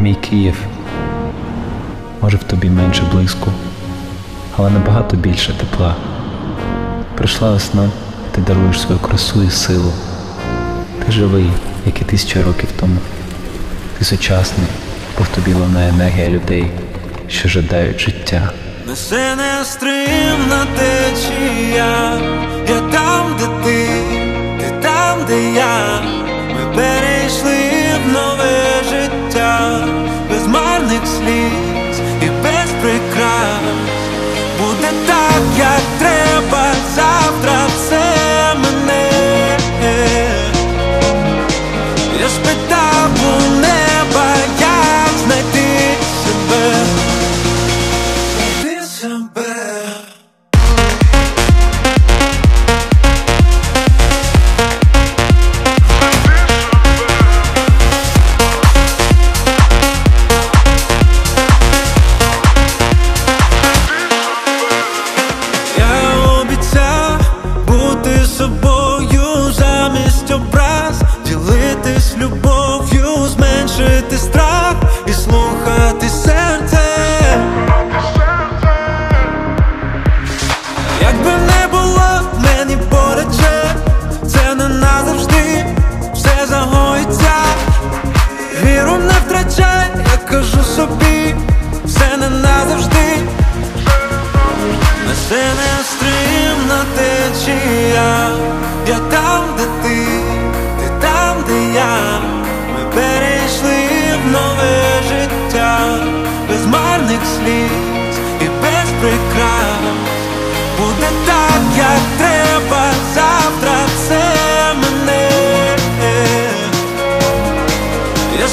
Мій Київ, може в тобі менше блиску, але набагато більше тепла. Прийшла весна, ти даруєш свою красу і силу. Ти живий, як і тисяча років тому. Ти сучасний, бо в тобі лунає енергія людей, що жадають життя. Несе нестримна течія, я там, де ти, бути собою замість образ, ділитись любов'ю, зменшити страх і слухати серце. Якби не було мені поряд же, це не назавжди, все загоїться. Віру не втрачай, я кажу собі, Я там, де ти, ти там, де я, ми перейшли в нове життя, без марних слів і без прикрас. Буде так, як треба. Завтра це мене. Я